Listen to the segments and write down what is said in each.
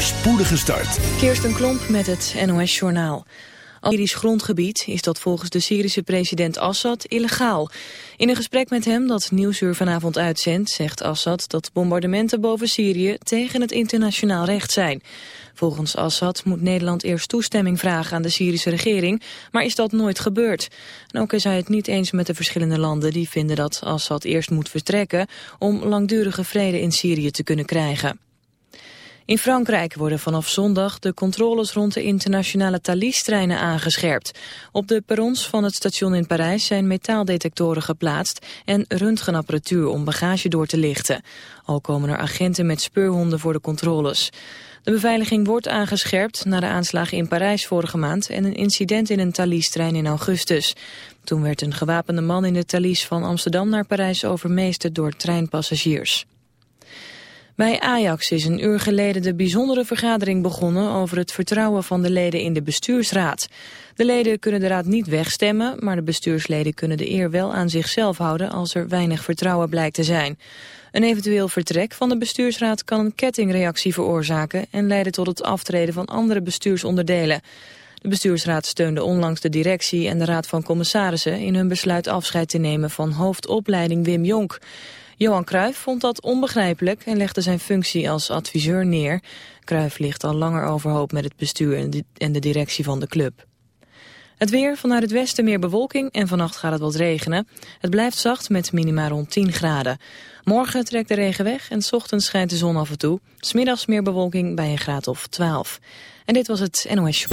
voorspoedige start. Kirsten Klomp met het NOS-journaal. Syrisch grondgebied is dat volgens de Syrische president Assad illegaal. In een gesprek met hem dat Nieuwsuur vanavond uitzendt... zegt Assad dat bombardementen boven Syrië tegen het internationaal recht zijn. Volgens Assad moet Nederland eerst toestemming vragen aan de Syrische regering... maar is dat nooit gebeurd. En ook is hij het niet eens met de verschillende landen die vinden dat Assad eerst moet vertrekken... om langdurige vrede in Syrië te kunnen krijgen. In Frankrijk worden vanaf zondag de controles rond de internationale Thalys-treinen aangescherpt. Op de perrons van het station in Parijs zijn metaaldetectoren geplaatst en röntgenapparatuur om bagage door te lichten. Al komen er agenten met speurhonden voor de controles. De beveiliging wordt aangescherpt na de aanslagen in Parijs vorige maand en een incident in een Thalys-trein in augustus. Toen werd een gewapende man in de Thalys van Amsterdam naar Parijs overmeesterd door treinpassagiers. Bij Ajax is een uur geleden de bijzondere vergadering begonnen over het vertrouwen van de leden in de bestuursraad. De leden kunnen de raad niet wegstemmen, maar de bestuursleden kunnen de eer wel aan zichzelf houden als er weinig vertrouwen blijkt te zijn. Een eventueel vertrek van de bestuursraad kan een kettingreactie veroorzaken en leiden tot het aftreden van andere bestuursonderdelen. De bestuursraad steunde onlangs de directie en de raad van commissarissen in hun besluit afscheid te nemen van hoofdopleiding Wim Jonk. Johan Cruijff vond dat onbegrijpelijk en legde zijn functie als adviseur neer. Cruijff ligt al langer overhoop met het bestuur en de directie van de club. Het weer, vanuit het westen meer bewolking en vannacht gaat het wat regenen. Het blijft zacht met minima rond 10 graden. Morgen trekt de regen weg en s ochtends schijnt de zon af en toe. Smiddags meer bewolking bij een graad of 12. En dit was het NOS Show.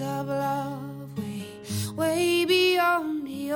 Of love, way, way beyond the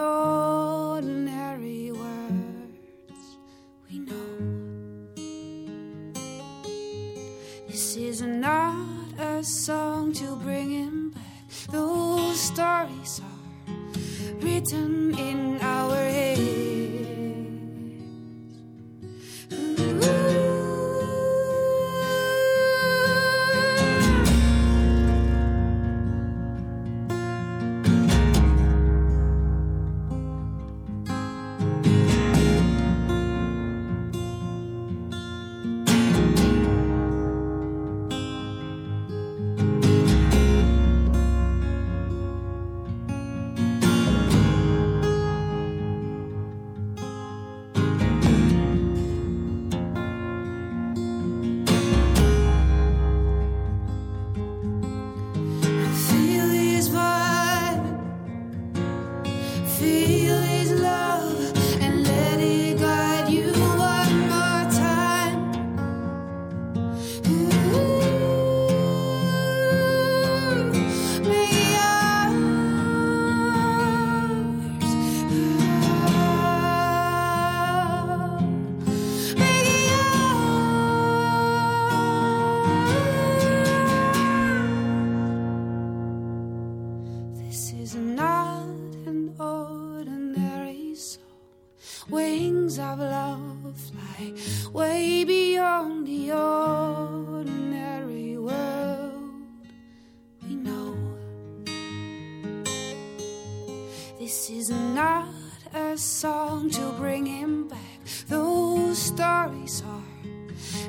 This is not a song to bring him back. Those stories are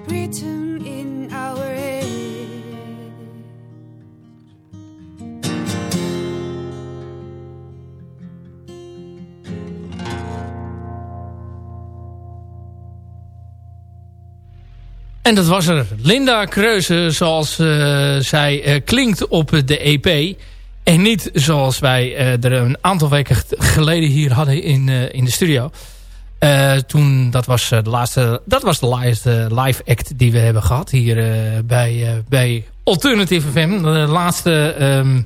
written in our head. En dat was er. Linda Kreuze, zoals uh, zij uh, klinkt op de EP. En niet zoals wij uh, er een aantal weken geleden hier hadden in, in de studio. toen, dat was, de laatste, dat was de live, live act die we hebben gehad hier bij, bij Alternative FM. De laatste um,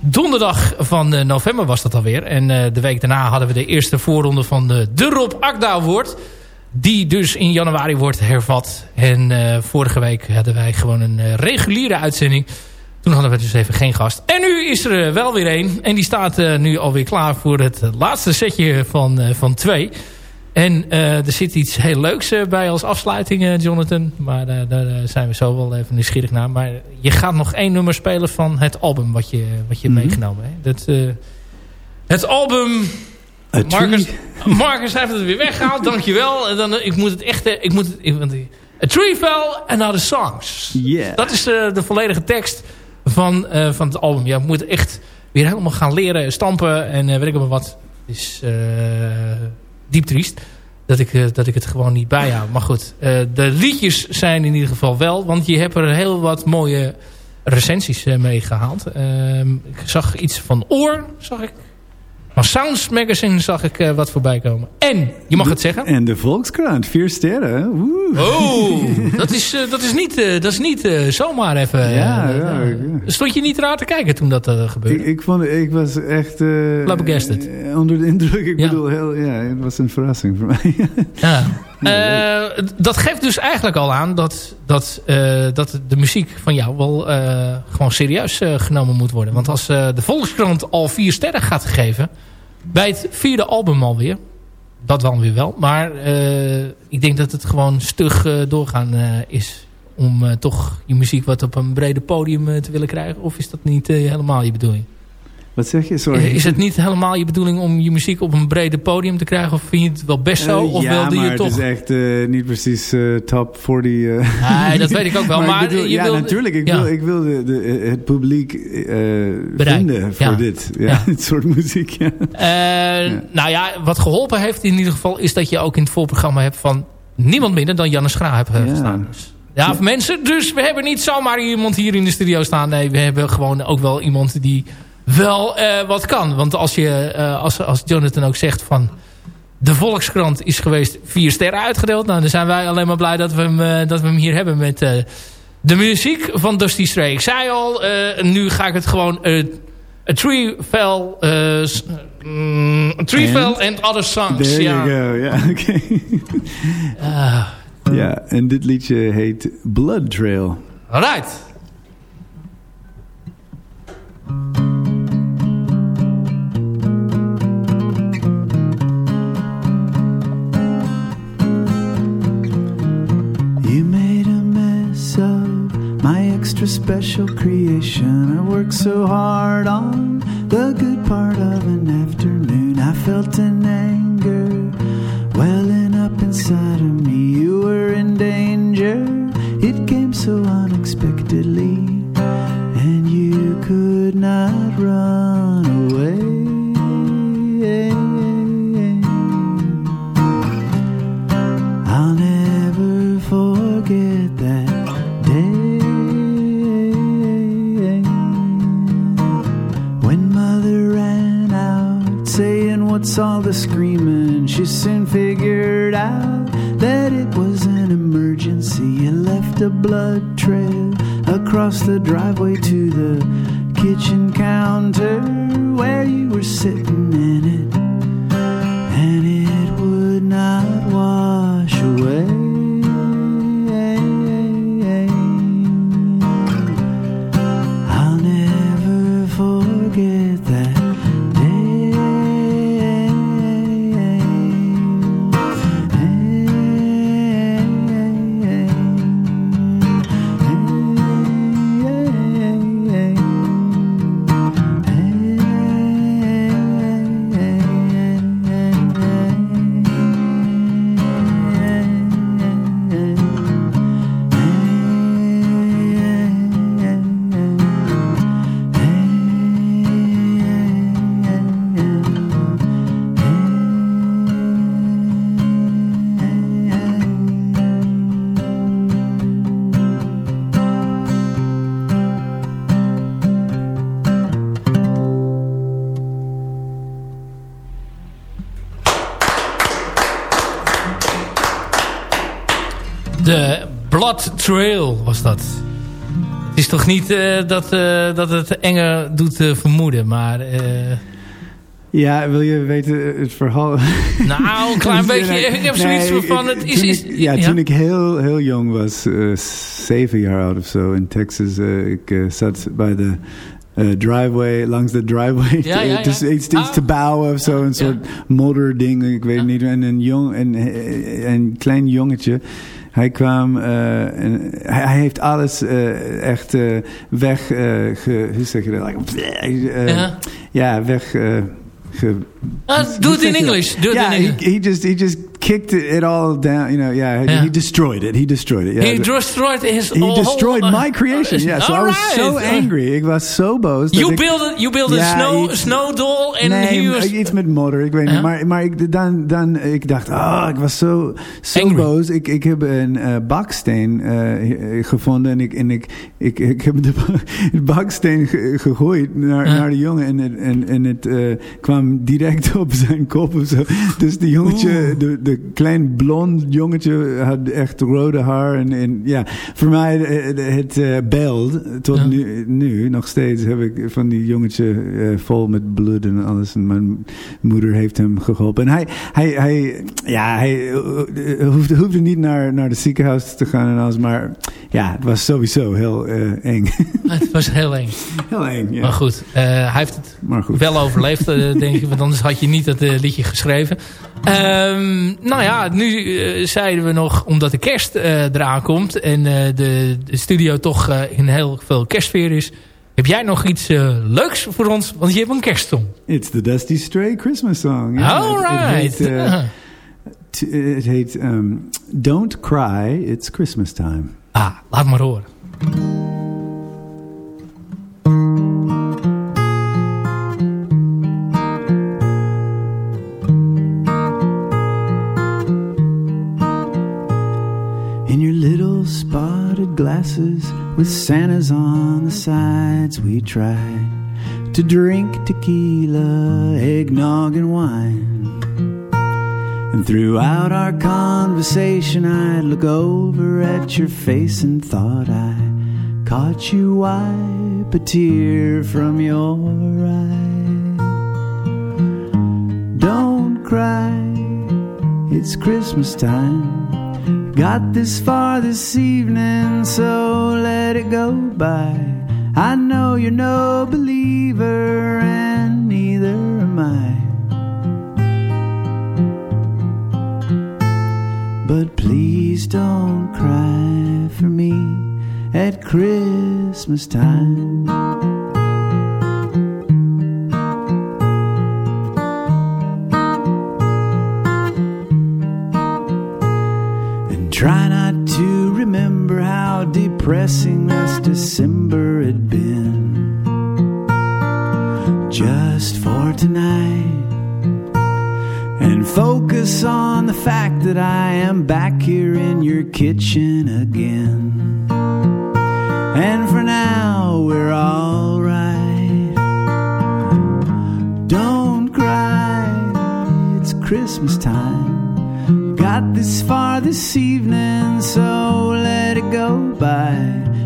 donderdag van november was dat alweer. En de week daarna hadden we de eerste voorronde van de, de Rob Akda Award. Die dus in januari wordt hervat. En uh, vorige week hadden wij gewoon een uh, reguliere uitzending. Toen hadden we dus even geen gast. En nu is er uh, wel weer één. En die staat nu alweer klaar voor het laatste setje van, van twee. En er zit iets heel leuks bij als afsluiting, Jonathan. Maar daar zijn we zo wel even nieuwsgierig naar. Maar je gaat nog één nummer spelen van het album wat je, wat je mm -hmm. meegenomen hebt. Dat, het album Marcus, Marcus heeft het weer weggehaald, dankjewel. En dan, ik moet het echt... Ik moet het, ik, A Tree Fell and Other Songs. Yeah. Dat is uh, de volledige tekst van, uh, van het album. Je moet echt weer helemaal gaan leren stampen en uh, weet ik maar wat. Het is diep triest dat ik, dat ik het gewoon niet bijhoud. Maar goed, de liedjes zijn in ieder geval wel. Want je hebt er heel wat mooie recensies mee gehaald. Ehm, ik zag iets van Oor, zag ik maar Sounds Magazine zag ik uh, wat voorbij komen. En, je mag het zeggen. En de Volkskrant, vier sterren. Woe. Oh, dat is, uh, dat is niet, uh, dat is niet zomaar even... Ja, ja, ja, Stond je niet raar te kijken toen dat gebeurde? Ik, ik, vond, ik was echt... Flabbergasted. onder de indruk. Ik bedoel, heel, ja, het was een verrassing voor mij. ja. Dat geeft dus eigenlijk al aan dat, dat, dat de muziek van jou wel gewoon serieus genomen moet worden. Want als de Volkskrant al vier sterren gaat geven bij het vierde album alweer. Dat wel weer wel. Maar uh, ik denk dat het gewoon stug uh, doorgaan uh, is. Om toch je muziek wat op een brede podium te willen krijgen. Of is dat niet helemaal je bedoeling? Wat zeg je? Sorry. Is het niet helemaal je bedoeling om je muziek op een brede podium te krijgen? Of vind je het wel best zo? Uh, of ja, wilde maar je toch... het is echt uh, niet precies uh, top 40. nee, dat weet ik ook wel. maar, maar bedoel, je ja, natuurlijk. Ik ja. wil, ik wil de, de, het publiek vinden voor ja. dit. Ja, dit soort muziek. Ja. Nou ja, wat geholpen heeft in ieder geval... is dat je ook in het voorprogramma hebt van... niemand minder dan Janne Schra hebt gestaan. Dus. Ja, of mensen. Dus we hebben niet zomaar iemand hier in de studio staan. Nee, we hebben gewoon ook wel iemand die wel uh, wat kan. Want als, je, uh, als, als Jonathan ook zegt van... De Volkskrant is geweest vier sterren uitgedeeld. Nou, dan zijn wij alleen maar blij dat we hem, uh, dat we hem hier hebben met de muziek van Dusty Stray. Ik zei al, nu ga ik het gewoon... A Tree Fell... Mm, a Tree Fell and Other Songs. There ja. you go. Ja, oké. Okay. ja, en dit liedje heet Blood Trail. Alright. Extra special creation. I worked so hard on the good part of an afternoon. I felt an anger welling up inside of me. She soon figured out that it was an emergency. You left a blood trail across the driveway to the kitchen counter where you were sitting De Blood Trail was dat. Het is toch niet uh, dat, uh, dat het enge doet uh, vermoeden, maar... Ja, wil je weten het verhaal? Nou, een klein beetje. Ik heb zoiets nee, van... Het is, is, ik, ja, ja, toen ik heel, heel jong was, zeven jaar oud of zo in Texas. ik zat bij de uh, driveway, langs de driveway. Ja, ja, ja. Dus iets, iets ah. te bouwen of zo. Een soort modderding, ik weet niet. En een, jong, en, een klein jongetje. Hij kwam, uh, en hij, hij, heeft alles uh, echt uh, weg, ge, hoe zeg je dat? Like, ja, weg... Ge, uh, do it in English. Do it yeah, in English. He, he just he just kicked it all down. You know, yeah, yeah. he destroyed it. He destroyed it. Yeah, he destroyed his. He whole, destroyed uh, my creation. Yeah, so I was right. so angry. Ik was so boos. You build you build a snow iets, snow doll en nee, he was iets met modder. Ik weet niet, maar maar ik, dan dan ik dacht, ah, oh, ik was zo zo boos. Ik ik heb een uh, baksteen uh, gevonden en ik en ik ik, ik heb de baksteen gegooid naar, naar de jongen en het, en en het uh, kwam direct op zijn kop of zo. Dus de jongetje, de, de klein blond jongetje had echt rode haar. En, en ja, voor mij het, het uh, beeld tot ja. nu, nu nog steeds heb ik van die jongetje uh, vol met bloed en alles. En mijn moeder heeft hem geholpen. En hij, hij, hij, ja, hij hoefde, hoefde niet naar, naar de ziekenhuis te gaan en alles. Maar ja, het was sowieso heel uh, eng. Het was heel eng. Heel eng, ja. Maar goed, hij heeft het wel overleefd, denk ik. Want anders had je niet dat liedje geschreven. Um, nou ja, nu zeiden we nog, omdat de kerst eraan komt... en de, de, studio toch in heel veel kerstsfeer is... heb jij nog iets leuks voor ons? Want je hebt een kerstsong. It's the Dusty Stray Christmas song. Yeah, All right. Het, heet, heet um, Don't Cry, It's Christmas Time. Ah, laat maar horen. glasses with Santas on the sides. We tried to drink tequila, eggnog, and wine. Throughout our conversation, I'd look over at your face and thought I caught you wipe a tear from your eye. Don't cry, it's Christmas time. Got this far this evening, so let it go by. I know you're no believer, and neither am I. But please don't cry for me at Christmas time. And try not to remember how depressing last December had been. Just for tonight. Focus on the fact that I am back here in your kitchen again. And for now, we're alright. Don't cry, it's Christmas time got this far this evening, so let it go by.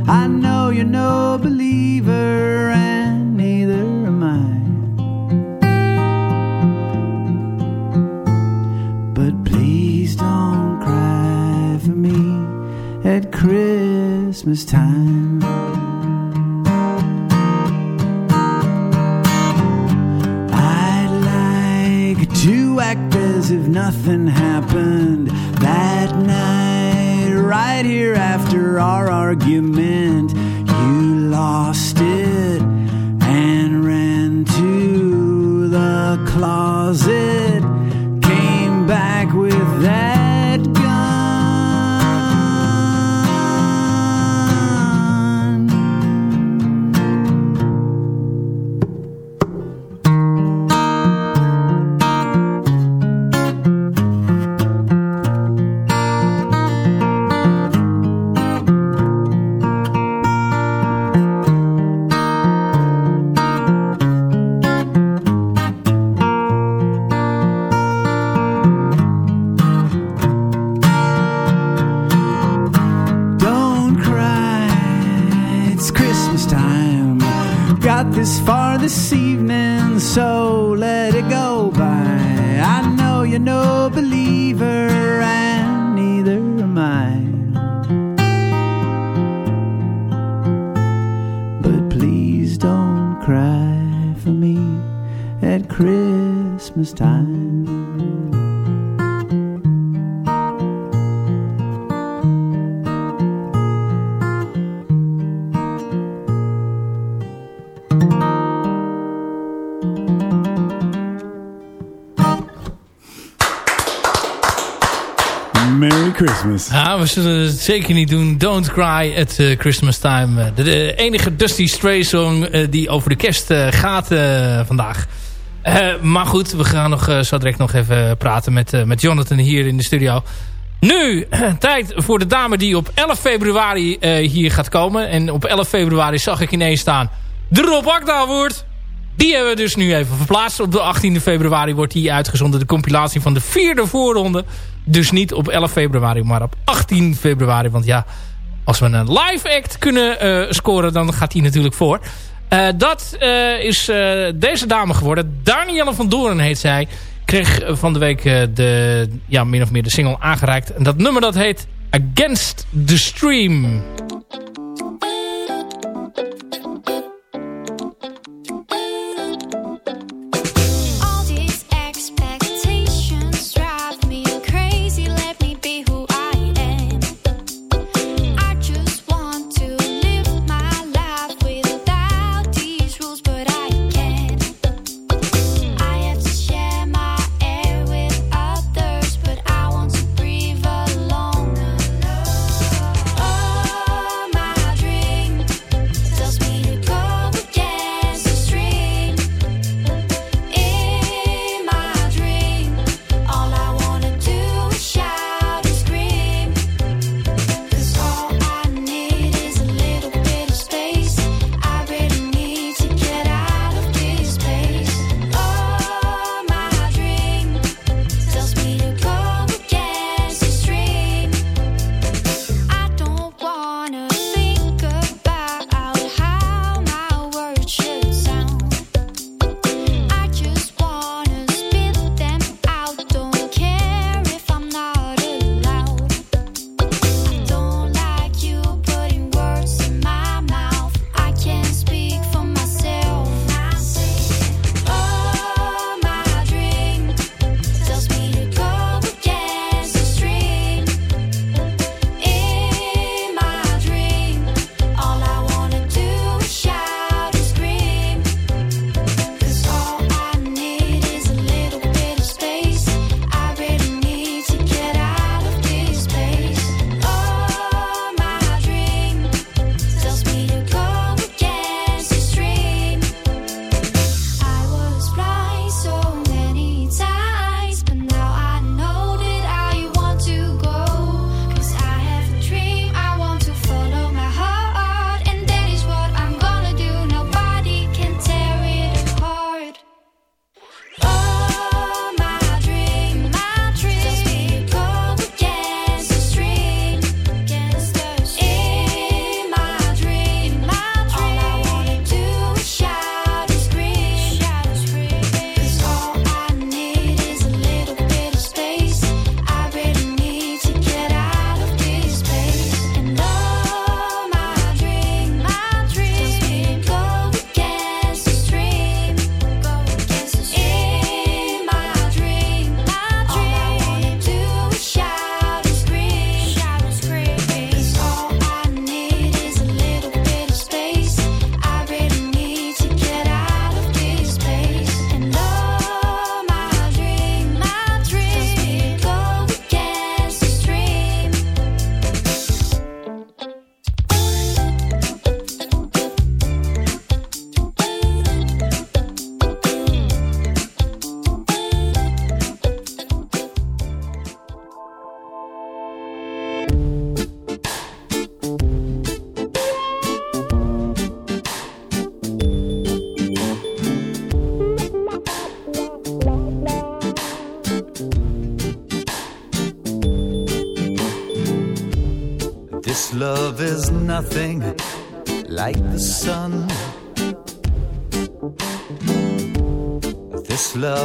I know you're no believer, Christmas time. I'd like to act as if nothing happened that night. Right here after our argument, Christmas. Ja, we zullen het zeker niet doen. Don't Cry at uh, Christmas Time. Eh, de, enige Dusty Stray song uh, die over de kerst gaat vandaag. maar goed, we gaan nog zo direct nog even praten met, met Jonathan hier in de studio. Nu, tijd voor de dame die op 11 februari hier gaat komen. En op 11 februari zag ik ineens staan... De Rob wordt. Die hebben we dus nu even verplaatst. Op de 18e februari wordt die uitgezonden. De compilatie van de vierde voorronde. Dus niet op 11 februari, maar op 18 februari. Want ja, als we een live act kunnen uh, scoren, dan gaat die natuurlijk voor. Uh, dat uh, is deze dame geworden. Danielle van Doorn heet zij. Kreeg van de week de, ja, min of meer de single aangereikt. En dat nummer dat heet Against the Stream.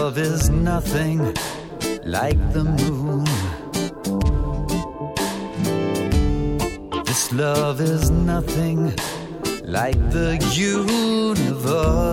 Love is nothing like the moon. This love is nothing like the universe.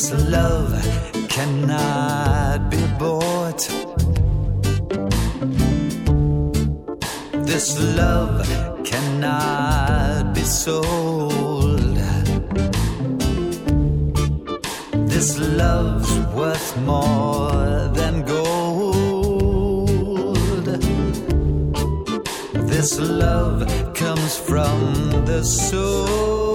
This love cannot be bought. This love cannot be sold. This love's worth more than gold. This love comes from the soul.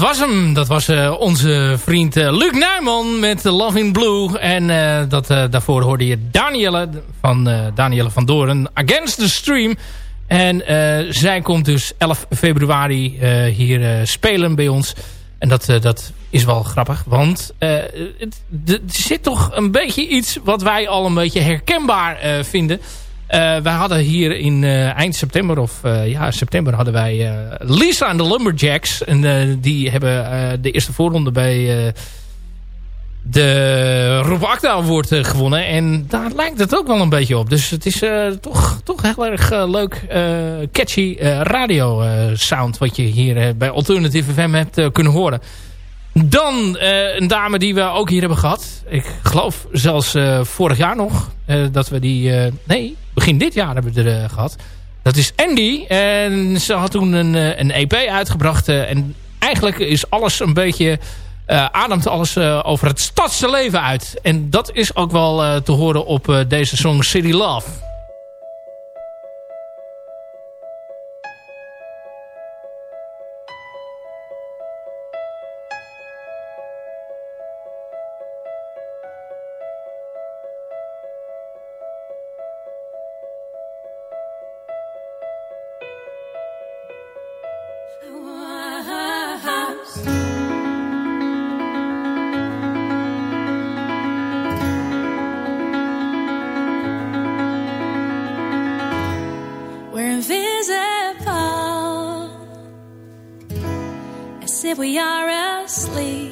Dat was hem. Dat was eh, onze vriend eh, Luc Nijman met Love in Blue. En eh, dat, daarvoor hoorde je Danielle van, Danielle van Doren. Against the Stream. En zij komt dus 11 februari hier spelen bij ons. En dat, dat is wel grappig. Want het, er zit toch een beetje iets wat wij al een beetje herkenbaar vinden. Eh, wij hadden hier in eh, eind september of eh, ja, september hadden wij Lisa en de Lumberjacks. En die hebben de eerste voorronde bij de Rob Akda eh, gewonnen. En daar lijkt het ook wel een beetje op. Dus het is toch, toch heel erg leuk, catchy radio sound wat je hier bij Alternative FM hebt kunnen horen. Dan een dame die we ook hier hebben gehad. Ik geloof zelfs vorig jaar nog. dat we die... nee, begin dit jaar hebben we er eh, gehad. Dat is Andy. En ze had toen een, eh, een EP uitgebracht. eh, en eigenlijk is alles een beetje... eh, ademt alles over het stadse leven uit. En dat is ook wel te horen op deze song City Love. we are asleep.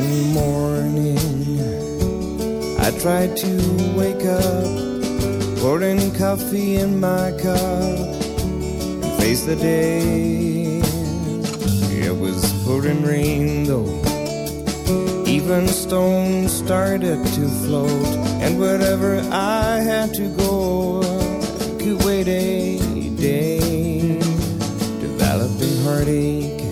One morning, I tried to wake up, pouring coffee in my cup, and face the day. It was pouring rain though. Even stones started to float, and wherever I had to go, I could wait a day. Developing heartache,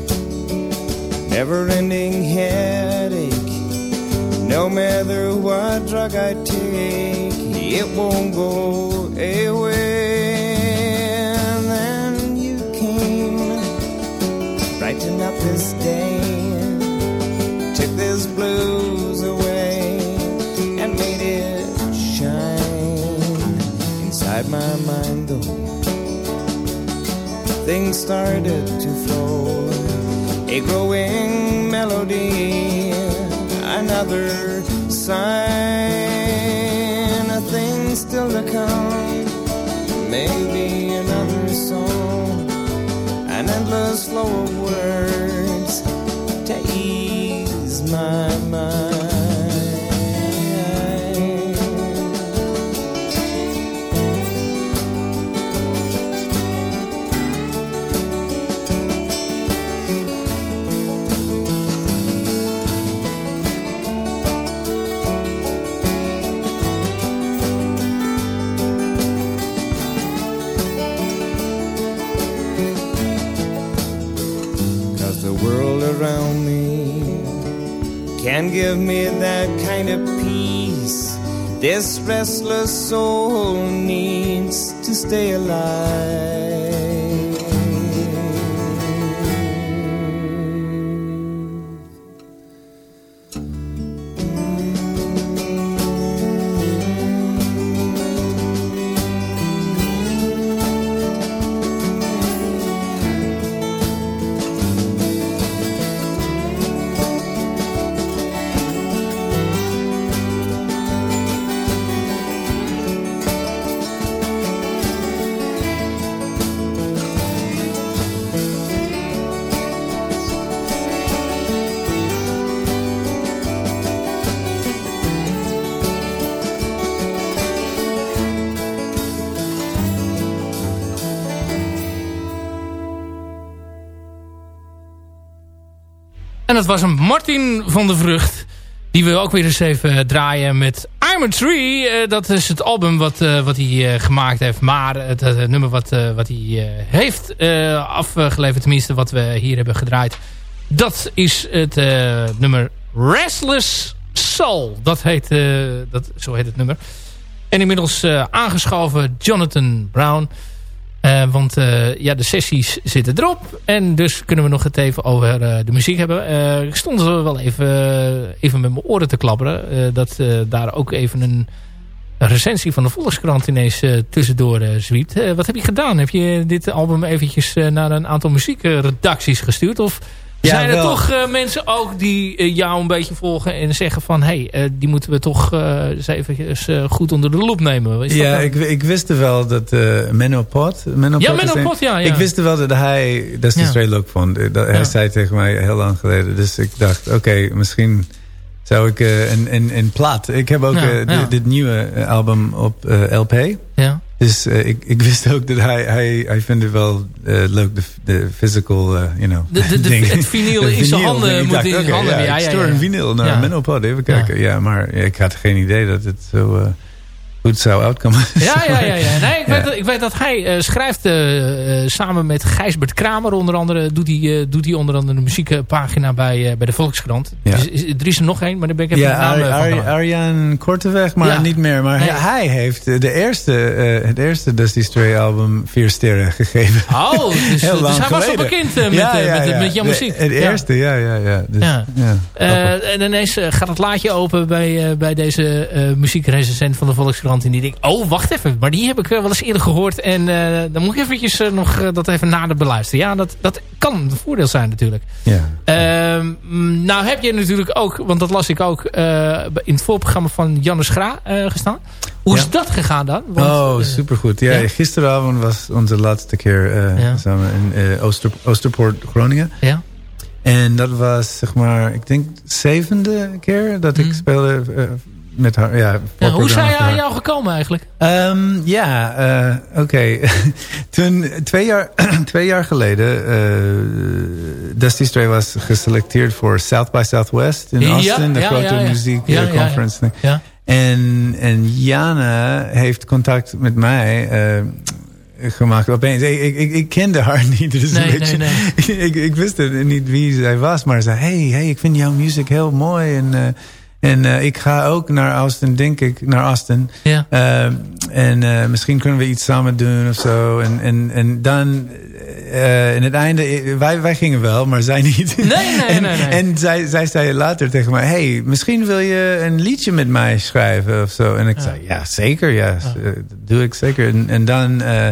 never ending head headache. No matter what drug I take, it won't go away. And then you came, brighten up this day, took this blues away, and made it shine inside my mind. Though things started to flow growing melody, another sign, a thing still to come, maybe another song, an endless flow of words. Can give me that kind of peace this restless soul needs to stay alive. Dat was een Martin van de Vrucht. Die we ook weer eens even draaien met I'm a Tree. Eh, dat is het album wat, eh, wat hij eh, gemaakt heeft. Maar het, het nummer wat, eh, wat hij eh, heeft eh, afgeleverd, tenminste wat we hier hebben gedraaid. Dat is het eh, nummer Restless Soul. Dat heet, eh, dat, zo heet het nummer. En inmiddels eh, aangeschoven Jonathan Brown. Eh, want eh, ja, de sessies zitten erop. En dus kunnen we nog het even over eh, de muziek hebben. Ik stond er wel even, even met mijn oren te klapperen. dat daar ook even een, recensie van de Volkskrant ineens tussendoor zwiept. Wat heb je gedaan? Heb je dit album eventjes naar een aantal muziekredacties gestuurd? Of Ja, zijn er wel. toch eh, mensen ook die eh, jou een beetje volgen en zeggen van... hé, hey, eh, die moeten we toch eh, eens even eh, goed onder de loep nemen. Is dat Ja, dan- ik, ik wist er wel dat eh Menno Pot... Menno Ja, Pot is Menno een- Pot, ja, ja. Ik wist er wel dat hij Dusty Ja. Stray leuk vond. Eh, Dat, Hij Ja. zei tegen mij heel lang geleden. Dus ik dacht, oké, misschien zou ik eh, een, een, een plaat... Ik heb ook Ja, di- ja. dit nieuwe album op LP. ja. Dus eh, ik, ik wist ook dat hij, hij, hij vindt het wel eh, leuk, de, de physical, eh, you know, De- de- de- ding. het vinyl in zijn handen moet dacht, in zijn oké, handen. Ja, Ja, ja, ja. een vinyl naar Ja. Menno Pod, even kijken. Ja. maar ik had geen idee dat het zo goed zou uitkomen. Ja, ja, ja. ja. Nee, ik, Ja. Weet, dat- ik weet dat hij eh, schrijft eh, eh, samen met Gijsbert Kramer onder andere. Doet hij, eh, doet hij onder andere de muziekpagina bij, eh, bij de Volkskrant. Ja. Dus, is- er is er nog één, maar daar ben ik even Ja, de naam Ar van Ar kwijt. Arjan Korteweg, maar Ja. niet meer. Maar Nee. hij heeft de eerste, eh, het eerste Dusty Stray album vier sterren gegeven. Oh, dus, Heel dus lang hij was al bekend met, Ja, ja, met, ja. met jouw De- muziek. Het eerste, ja, ja, ja. Dus, Ja. ja. grappig. Eh, en ineens gaat het laadje open bij, eh, bij deze eh muziekrecensent van de Volkskrant. En die denkt, oh wacht even, maar die heb ik eh, wel eens eerder gehoord. En eh, dan moet ik eventjes eh, nog dat even nader beluisteren. Ja, dat, dat kan een voordeel zijn natuurlijk. ja. Ehm, nou heb je natuurlijk ook, want dat las ik ook in het voorprogramma van Jannes Gra gestaan. Hoe is dat gegaan dan? Want, oh, supergoed. Ja, ja? gisteravond was onze laatste keer Ja. samen in Ooster, Oosterpoort, Groningen. ja? En dat was, zeg maar, ik denk zevende keer dat ik Mm. speelde met haar. Ja, Ja, voor hoe is hij aan jou gekomen eigenlijk? Ehm, ja, eh, oké. Toen, twee jaar, twee jaar geleden, eh, Dusty Stray was geselecteerd voor South by Southwest in Ja, Austin, de ja, grote ja, ja. muziek Ja, ja, ja. conference. Ja. En, en Jana heeft contact met mij eh, gemaakt opeens. Ik, ik, ik, kende haar niet. Dus Nee, een beetje, nee, ik, ik wist niet wie zij was. Maar ze zei, hey, hey, ik vind jouw muziek heel mooi. En, en eh, ik ga ook naar Austin, denk ik, naar Austin. Ja. Eh, en eh, misschien kunnen we iets samen doen of zo. En, en, en dan, in het einde, wij, wij gingen wel, maar zij niet. Nee, nee, en, nee, nee. En zij, zij zei later tegen mij, hey, misschien wil je een liedje met mij schrijven of zo. En ik Ja. zei, ja, zeker, ja, dat doe ik zeker. En, en dan, eh,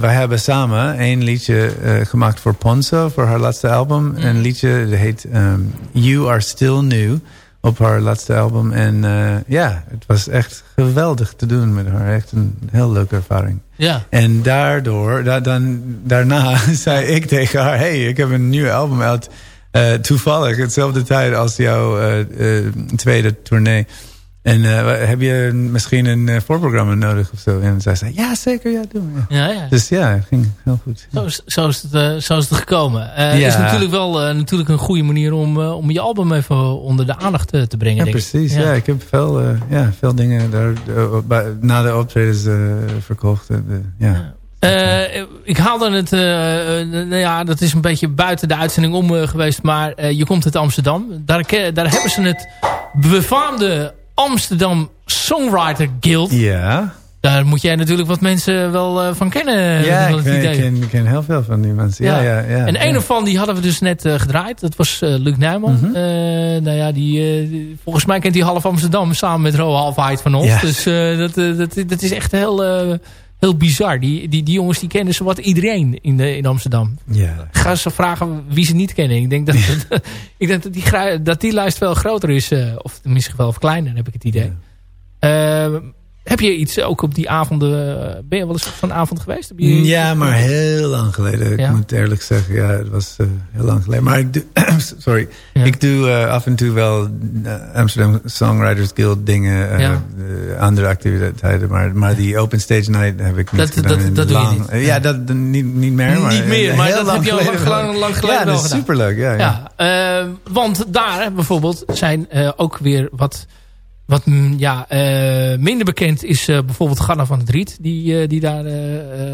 wij hebben samen een liedje gemaakt voor Ponzo, voor haar laatste album. Mm. Een liedje, dat heet ehm, You Are Still New op haar laatste album. En eh, ja, het was echt geweldig te doen met haar. Echt een heel leuke ervaring. Ja. En daardoor, da, dan, daarna zei ik tegen haar... hey, ik heb een nieuw album uit. Eh, toevallig, hetzelfde tijd als jouw eh, tweede tournee. En eh, heb je misschien een eh, voorprogramma nodig of zo? En zij zei, ja, zeker, ja, doe maar. Ja, ja. Dus ja, het ging heel goed. Zo is, zo, is het, eh, zo is het gekomen. Het is natuurlijk wel natuurlijk een goede manier om, om je album even onder de aandacht te brengen. Ja, denk ik. precies. Ja. ik heb veel, ja, veel dingen daar, bij- na de optredens verkocht. ja. Eh, ik haalde het, nou ja, dat is een beetje buiten de uitzending om geweest, maar je komt uit Amsterdam. Daar, daar hebben ze het befaamde Amsterdam Songwriter Guild. Ja, Daar moet jij natuurlijk wat mensen wel eh, van kennen. ja had ik, ken, ik, ken, ik ken heel veel van die mensen. Ja, ja, ja, en een ja. ervan die hadden we dus net eh, gedraaid. Dat was eh, Luc Nijman. Eh, nou ja, die, eh, volgens mij kent hij half Amsterdam samen met Ro Halfheid van ons. Ja. Dus eh, dat, eh, dat, dat is echt heel, eh, heel bizar. Die, die, die jongens die kennen zowat iedereen in, de, in Amsterdam. ja. Ga ze vragen wie ze niet kennen. Ik denk dat, ik denk dat, die, dat die lijst wel groter is. eh, of misschien wel of kleiner, heb ik het idee. Eh, heb je iets ook op die avonden... eh, ben je wel eens op zo'n avond geweest? Heb je- Ja, maar heel lang geleden. Ik Ja? moet eerlijk zeggen, ja, het was eh, heel lang geleden. Maar ik doe, sorry, Ja. ik doe eh, af en toe wel Amsterdam Songwriters Guild dingen, Ja. andere activiteiten. Maar, maar die open stage night heb ik niet Dat- gedaan. dat- dat doe je lang. niet. Ja, dat niet, niet meer. Maar, Niet meer, maar dat lang heb je al lang- wel. lang geleden Ja, dat is superleuk. Ja, ja. Ja, eh, want daar bijvoorbeeld zijn ook weer wat, wat mm, ja, eh, minder bekend is eh, bijvoorbeeld Ganna van het Riet, die, eh, die daar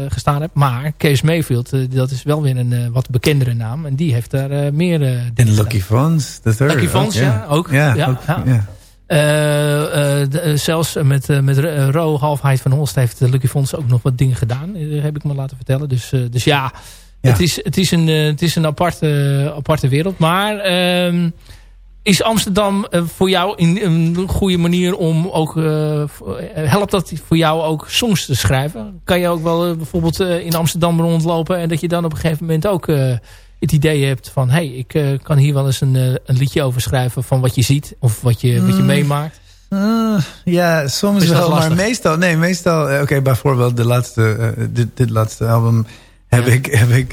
gestaan heeft. Maar Kees Mayfield, dat is wel weer een wat bekendere naam. En die heeft daar meer En. Lucky Fons, the third. Lucky Fons, ook, ja, ook. Ja, Ja, ook, ja. ja. De- zelfs met, met Ro Halfheid van Holst heeft Lucky Fons ook nog wat dingen gedaan. heb ik me laten vertellen. Dus, dus ja, Ja. Het, is, het is een, het is een aparte, aparte wereld. Maar ehm, is Amsterdam eh, voor jou in een goede manier om ook... eh, eh, helpt dat voor jou ook songs te schrijven? Kan je ook wel bijvoorbeeld in Amsterdam rondlopen... en dat je dan op een gegeven moment ook het idee hebt van... hé, hey, ik kan hier wel eens een, een liedje over schrijven van wat je ziet... of wat je, wat je Mm. meemaakt. Ah, ja, soms wel, maar meestal... Nee, meestal... Oké, bijvoorbeeld de laatste, dit, dit laatste album heb Ja. ik... Heb ik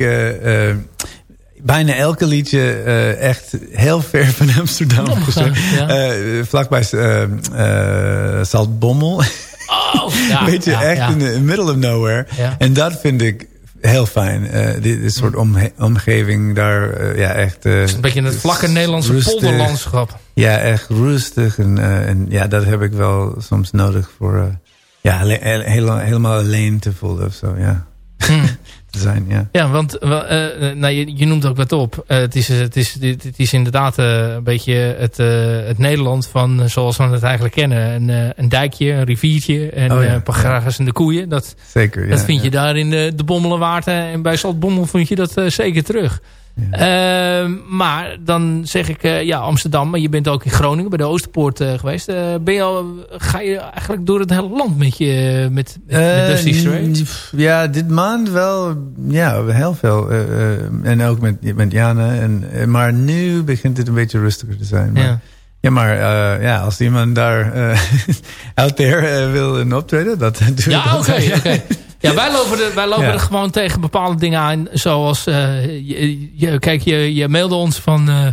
bijna elke liedje eh, echt heel ver van Amsterdam Ja, ja. Eh, vlakbij uh, uh, Zaltbommel. Oh, ja, Weet je, ja, echt in the middle of nowhere. En dat vind ik heel fijn. Eh, dit, dit soort omhe- omgeving daar, eh, ja, echt... eh, een beetje het vlakke Nederlandse rustig. polderlandschap. Ja, echt rustig. En, eh, en ja, dat heb ik wel soms nodig voor... eh, ja, hele- helemaal alleen te voelen of zo, ja. Hm. te zijn, ja. Ja, want eh, eh, nou, je, je noemt ook wat op. Eh, het, is, het, is, het is inderdaad een beetje het, eh, het Nederland van zoals we het eigenlijk kennen. Een, een dijkje, een riviertje en Oh ja, een paar grazers en de koeien. Dat, Zeker, ja. dat vind je daar in de, de Bommelenwaard en bij Saltbommel vind je dat zeker terug. Ehm, maar dan zeg ik, eh, ja, Amsterdam, maar je bent ook in Groningen bij de Oosterpoort eh, geweest. Eh, ben je al, ga je eigenlijk door het hele land met je met, met, Dusty Straits? Ja, dit maand wel, ja, heel veel. en ook met, met Jana. En, maar nu begint het een beetje rustiger te zijn. Maar, Ja. ja. maar ja, als iemand daar out there wil een optreden, dat we Ja, oké. oké. Ja, wij lopen, er, wij lopen Ja. er gewoon tegen bepaalde dingen aan. Zoals, eh, je, je- kijk, je, je mailde ons van... eh,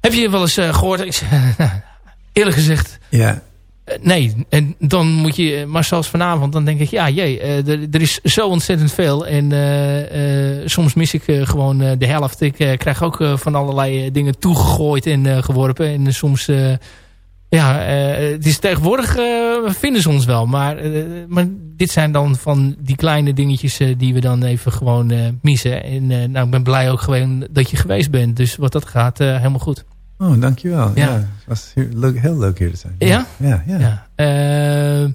heb je wel eens eh, gehoord? Ik eerlijk gezegd, Ja, nee. En dan moet je, maar zoals vanavond, dan denk ik... Ja, jee, er, is zo ontzettend veel. En soms mis ik gewoon de helft. Ik krijg ook van allerlei dingen toegegooid en geworpen. En soms... ja, eh, het is tegenwoordig eh, vinden ze ons wel. Maar, eh, maar dit zijn dan van die kleine dingetjes die we dan even gewoon missen. En nou, ik ben blij ook gewoon dat je geweest bent. Dus wat dat gaat, helemaal goed. oh, dankjewel. Ja. Ja. het was leuk, heel leuk hier te zijn. Ja? Ja, ja. Ja.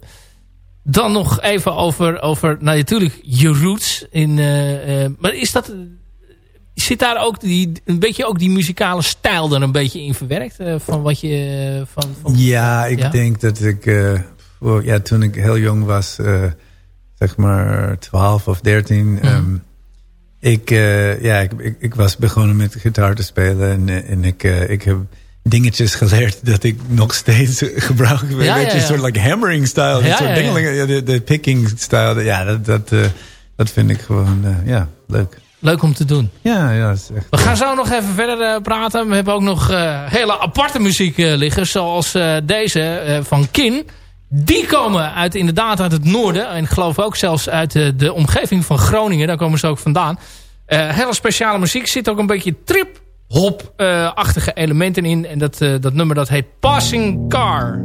Dan nog even over, over nou, natuurlijk je roots. In, maar is dat... Zit daar ook die, een beetje ook die muzikale stijl er een beetje in verwerkt? eh, van wat je... eh, van, van, Ja, ik Ja? denk dat ik... oh, ja, toen ik heel jong was, eh, zeg maar 12 of 13... Mhm. ehm, ik, ja, ik, ik, ik was begonnen met gitaar te spelen. En, en ik, ik heb dingetjes geleerd dat ik nog steeds gebruik. Ja, een ja, soort like hammering style. Ja, soort de, de picking style. Ja, dat, dat, dat vind ik gewoon ja, leuk. Leuk om te doen. Ja, ja, is echt... We gaan zo nog even verder eh, praten. We hebben ook nog eh, hele aparte muziek eh, liggen. Zoals deze van Kin. Die komen uit, inderdaad uit het noorden. En ik geloof ook zelfs uit eh, de omgeving van Groningen. Daar komen ze ook vandaan. Hele speciale muziek. Zit ook een beetje trip-hop-achtige elementen in. En dat, eh, dat nummer dat heet Passing Car.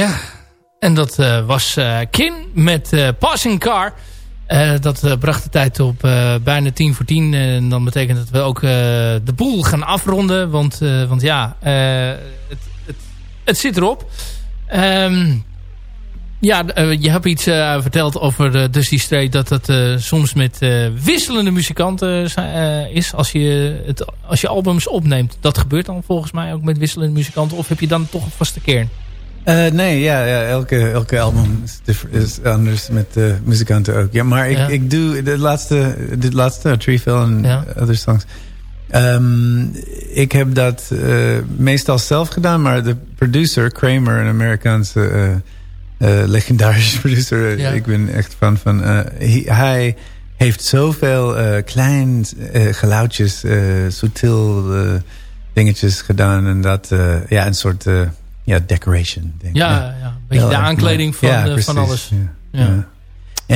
Ja, en dat eh, was eh, Kin met eh, Passing Car. Dat bracht de tijd op bijna tien voor tien. En dan betekent dat we ook de boel gaan afronden. Want, want ja, het, het, het zit erop. Ehm, ja, je hebt iets verteld over Dusty Strait. Dat eh, soms met wisselende muzikanten zi- is. Als je, het, als je albums opneemt. Dat gebeurt dan volgens mij ook met wisselende muzikanten. Of heb je dan toch een vaste kern? Eh, nee, ja, ja elke, elke album is, is anders met eh, muzikanten ook. Ja, maar ik, Ja. ik doe de laatste, dit laatste, Treefil en Ja. other songs. Ehm, ik heb dat eh, meestal zelf gedaan, maar de producer, Kramer, een Amerikaanse eh, legendarische producer, Ja. ik ben echt fan van. hij, hij heeft zoveel klein geluidjes, subtiel dingetjes gedaan en dat, ja, een soort ja, decoration. Denk ik. Ja, ja. een beetje de aankleding van. Ja, eh, van alles. Ja. Ja. Ja.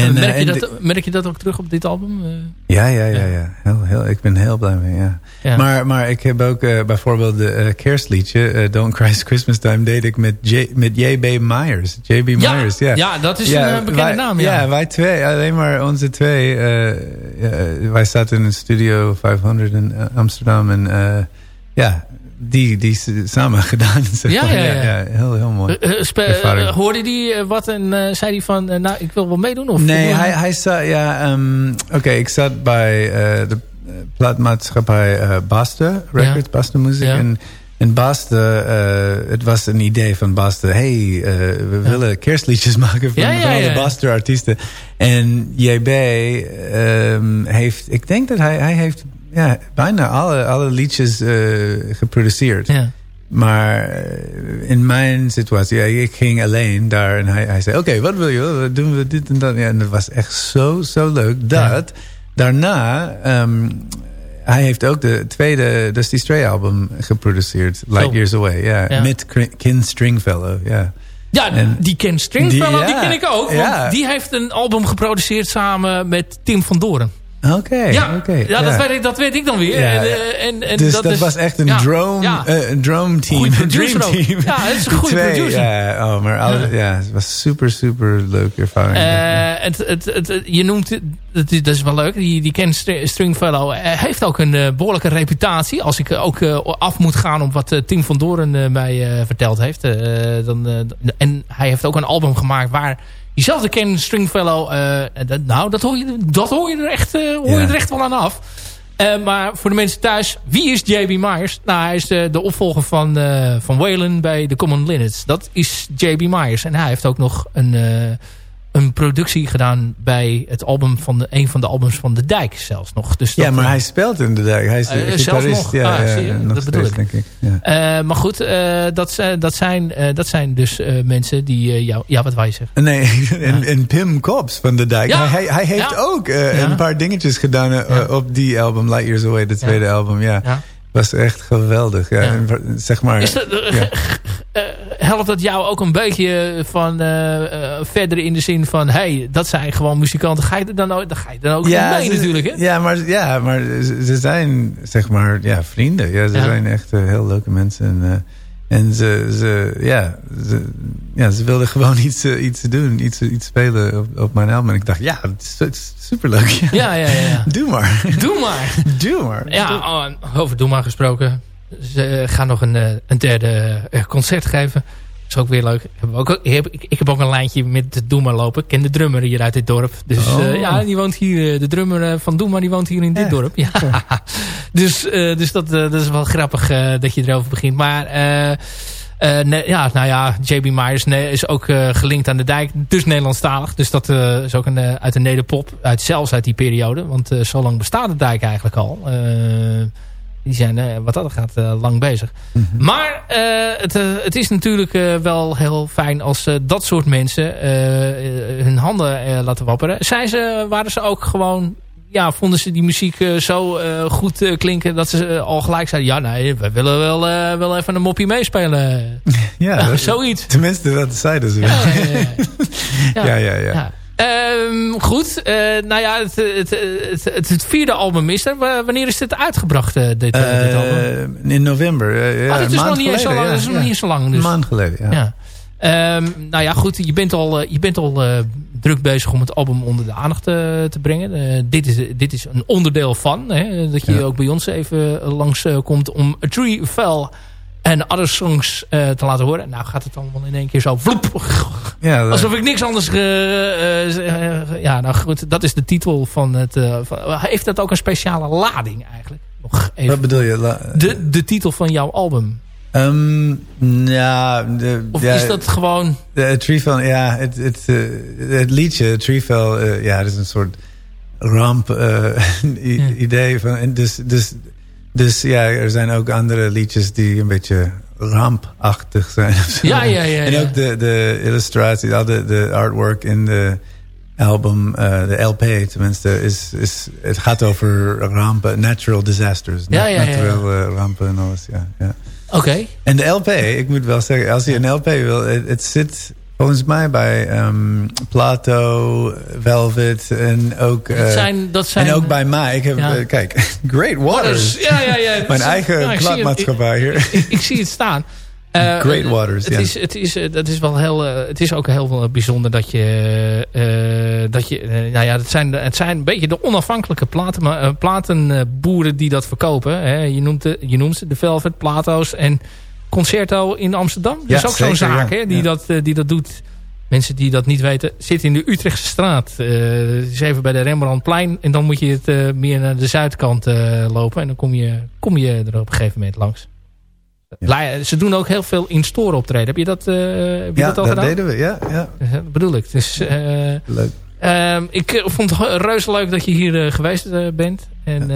En, merk, eh, je en dat, merk je dat ook terug op dit album? Eh, ja, ja, ja, Ja. ja. Heel, heel, ik ben heel blij mee, ja. ja. Maar, maar ik heb ook bijvoorbeeld de kerstliedje... Don't Cry It's Christmas Time... deed ik met, J, met J.B. Myers. J.B. ja, Myers, ja. ja, dat is een bekende wij, naam. Ja. Ja. wij twee. Alleen maar onze twee. ja, wij zaten in een studio 500 in Amsterdam. En ja, die, die samen gedaan. zeg Ja, ja, ja. heel, heel mooi. Eh, eh, eh, hoorde die wat en zei hij van... nou, ik wil wel meedoen? Of Nee, hij, hij zat, ja, ehm, oké, ik zat bij de plaatmaatschappij Basta, Records, Basta Music. En, en Basta, eh, het was een idee van Basta, hey, we willen kerstliedjes maken van, alle ja. Basta-artiesten. En JB ehm, heeft, ik denk dat hij, hij heeft ja, bijna alle, alle liedjes eh, geproduceerd. Ja. Maar eh, in mijn situatie, ja, ik ging alleen daar en hij, hij zei... Oké, wat wil je? Wat doen we dit en dat? Ja, en dat was echt zo, zo leuk. Dat daarna... ehm, hij heeft ook de tweede Dusty Stray album geproduceerd. Light. Years Away, ja. Ja. Met Kin Stringfellow, ja. Ja, En- die Ken Stringfellow, die, ken ik ook. Want die heeft een album geproduceerd samen met Tim van Doren. Oké, ja, ja, Dat, weet ik, dat weet ik dan weer. Ja, en, eh, en, en dus dat, is- was echt een drone, eh, een drone team. Goeie Een dream team. Ja, het is een goede twee, producer. Ja, oh, maar ja. het was super, super leuke ervaring. Eh, het, het, je noemt, het, het is- dat is wel leuk, die, die Ken Str- Stringfellow heeft ook een eh, behoorlijke reputatie. Als ik ook af moet gaan op wat Tim van Doren mij verteld heeft. dan, en hij heeft ook een album gemaakt waar diezelfde Ken Stringfellow... eh, dat, nou, dat hoor, je, dat hoor je er echt, eh, hoor je er echt wel aan af. Eh, maar voor de mensen thuis, wie is J.B. Myers? Nou, hij is de, de opvolger van, eh van Waylon bij The Common Linnets. Dat is J.B. Myers. En hij heeft ook nog een, eh, een productie gedaan bij het album van de, een van de albums van De Dijk zelfs nog. Dus Ja, maar hij speelt in de dijk. Hij is een zelfs gitarist. nog? Ja, Ah, ja, nog Dat bedoel ik. denk ik. Ja. eh, maar goed, eh, dat, zijn- dat, zijn, dat zijn dus mensen die jou... Ja, wat wij zeggen. Nee, en, en Pim Kops van de Dijk. Hij, hij heeft ook een paar dingetjes gedaan op die album, Light Years Away, de tweede album. Ja, Ja. Was echt geweldig. Ja. Zeg maar, Is dat, eh, ja. eh, helpt dat jou ook een beetje van eh, verder in de zin van... hey, dat zijn gewoon muzikanten. Ga je er dan ook, dan ga je dan ook ja, mee ze- natuurlijk, hè? Ja, maar, ja, maar ze, ze zijn zeg maar ja, vrienden. Ja, ze zijn echt heel leuke mensen. En, en ze, ze, ja, ze, ja, ze wilden gewoon iets, eh, iets doen, iets, iets spelen op, op mijn album. En ik dacht, ja, het is, het is superleuk. Ja. Ja, ja, ja. ja. Doe maar. Doe maar. Doe maar. Ja, oh, over Doe maar gesproken. Ze gaan nog een, eh, een derde eh, concert geven. Is ook weer leuk. Ik heb ook, ik, heb, ook een lijntje met de Doe maar lopen. Ik ken de drummer hier uit dit dorp. Dus Oh. eh, ja, die woont hier. eh, De drummer eh, van Doe maar, die woont hier in dit Echt? dorp. Ja. dus dus dat, dat is wel grappig dat je erover begint. Maar... nee, ja, nou ja, JB Myers nee, is ook gelinkt aan de dijk. Dus Nederlandstalig. Dus dat is ook een, uit de nederpop. Uit, zelfs uit die periode. Want zo lang bestaat de dijk eigenlijk al. Die zijn, eh, wat dat gaat, eh, lang bezig. Mhm. Maar eh, het, het is natuurlijk wel heel fijn als dat soort mensen hun handen laten wapperen. Zijn ze, waren ze ook gewoon... Ja, vonden ze die muziek zo goed klinken dat ze al gelijk zeiden... Ja, nee, we willen wel, wel even een moppie meespelen. Ja, Ja, dat- zoiets. tenminste, dat zeiden ze. Ja, ja, ja. ja, ja. ja. Ehm, goed, eh, nou ja, het, het, het, vierde album is er. Wa- Wanneer is dit uitgebracht, eh, dit, eh, dit album? In november. ja, Ah, een is nog niet zo lang. ja, dat is nog niet eens zo lang. Een Dus. maand geleden, ja. Ja. Ehm, nou ja, goed. Je bent al, je bent al druk bezig om het album onder de aandacht te, te brengen. Dit, is, dit is een onderdeel van. Hè, dat je Ja. ook bij ons even langs komt om A Tree Fell en Other Songs eh, te laten horen. Nou gaat het allemaal in één keer zo vloep. Ja, dat- Alsof ik niks anders... eh, eh, ja, nou goed. Dat is de titel van het... van, heeft dat ook een speciale lading eigenlijk? Nog even. wat bedoel je? De, de titel van jouw album. Ehm, ja, de, Of ja, is dat gewoon... de Treefell, ja, het, het, het liedje Treefell, eh ja, dat is een soort ramp Ja. idee van. En dus, dus, dus ja, er zijn ook andere liedjes die een beetje rampachtig zijn. Ja, ja, ja, En ook de, de illustraties, al de, de artwork in de album, eh, de LP tenminste, is, is, het gaat over rampen, natural disasters. Ja, ja, ja, ja. Natural eh, rampen en alles, ja. ja. Oké. En de LP, ik moet wel zeggen, als je een LP wil, het, het zit volgens mij bij ehm, Plato, Velvet en ook... Dat eh, zijn, dat zijn... en ook bij mij. Ik heb, Ja. eh, kijk, Great Waters. Ja, ja, ja. Mijn eigen plaatmaatschappij hier. Ik, ik zie het staan. Eh, Great Waters, het ja. Is, het, is, dat is wel heel, het is ook heel bijzonder dat je... dat je nou ja, het zijn, het zijn een beetje de onafhankelijke platen, platenboeren die dat verkopen. Hè. Je, noemt de, je noemt ze de Velvet, Plato's en Concerto in Amsterdam. Dat Ja, is ook zo'n zaak ja. hè, die, Ja. dat, eh, die dat doet. Mensen die dat niet weten, zitten in de Utrechtse straat. Het is even bij de Rembrandtplein. En dan moet je het eh, meer naar de zuidkant lopen. En dan kom je, kom je er op een gegeven moment langs. La- Ze doen ook heel veel in store optreden. Heb je dat, heb je Ja, dat al dat gedaan? deden we, ja. ja. Dat bedoel ik. Dus, Leuk. ehm, ik vond het reuze leuk dat je hier geweest bent. En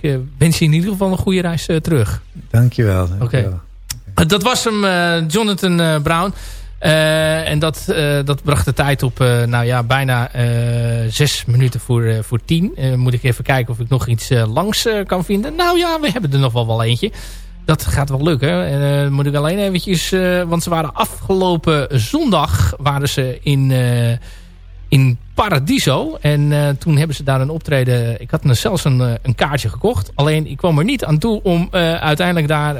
ik wens je in ieder geval een goede reis terug. Dankjewel. Uh, Dat was hem, eh, Jonathan eh, Brown. Eh, en dat, dat bracht de tijd op nou ja, bijna zes minuten voor, voor tien. Moet ik even kijken of ik nog iets langs kan vinden. Nou ja, we hebben er nog wel wel eentje. Dat gaat wel lukken. En moet ik alleen eventjes... want ze waren afgelopen zondag waren ze in, in Paradiso. En eh, toen hebben ze daar een optreden... Ik had zelfs een, eh, een kaartje gekocht. Alleen ik kwam er niet aan toe om eh, uiteindelijk daar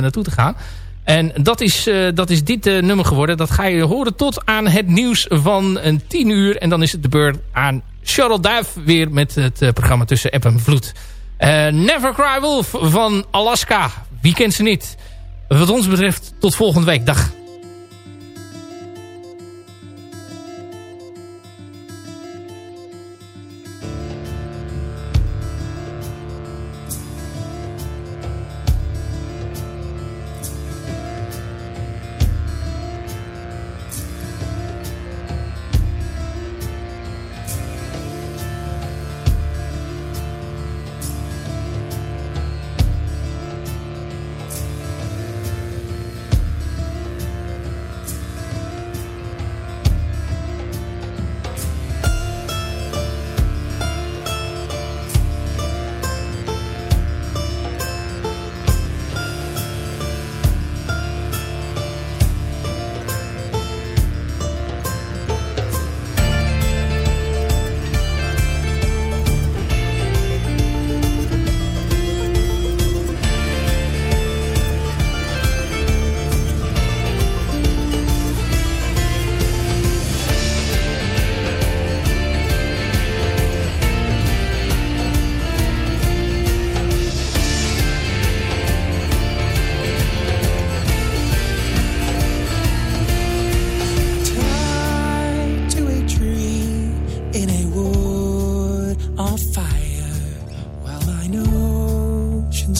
naartoe te gaan. En dat is, dat is dit nummer geworden. Dat ga je horen tot aan het nieuws van een tien uur. En dan is het de beurt aan Cheryl Duif weer met het programma Tussen App en Vloed. Never Cry Wolf van Alaska. Wie kent ze niet? Wat ons betreft tot volgende week. Dag.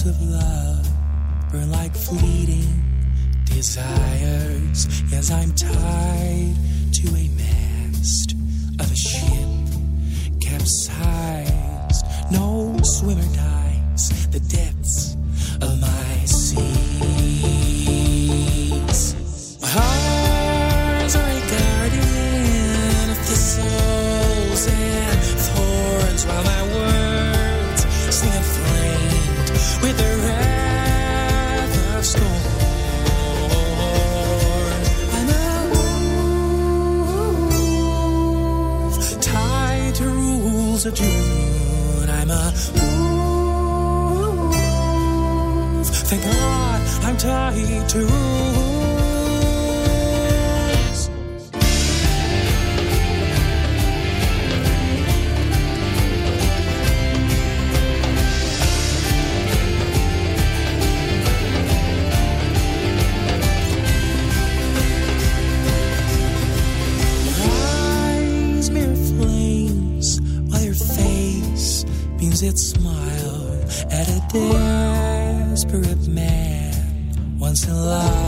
Of love burn like fleeting desires. Yes i'm tied to a mast of a ship capsized. No swimmer dies the depths of my seas of June. I'm a wolf. Thank God I'm tied to rules. It smile at a desperate man once in life?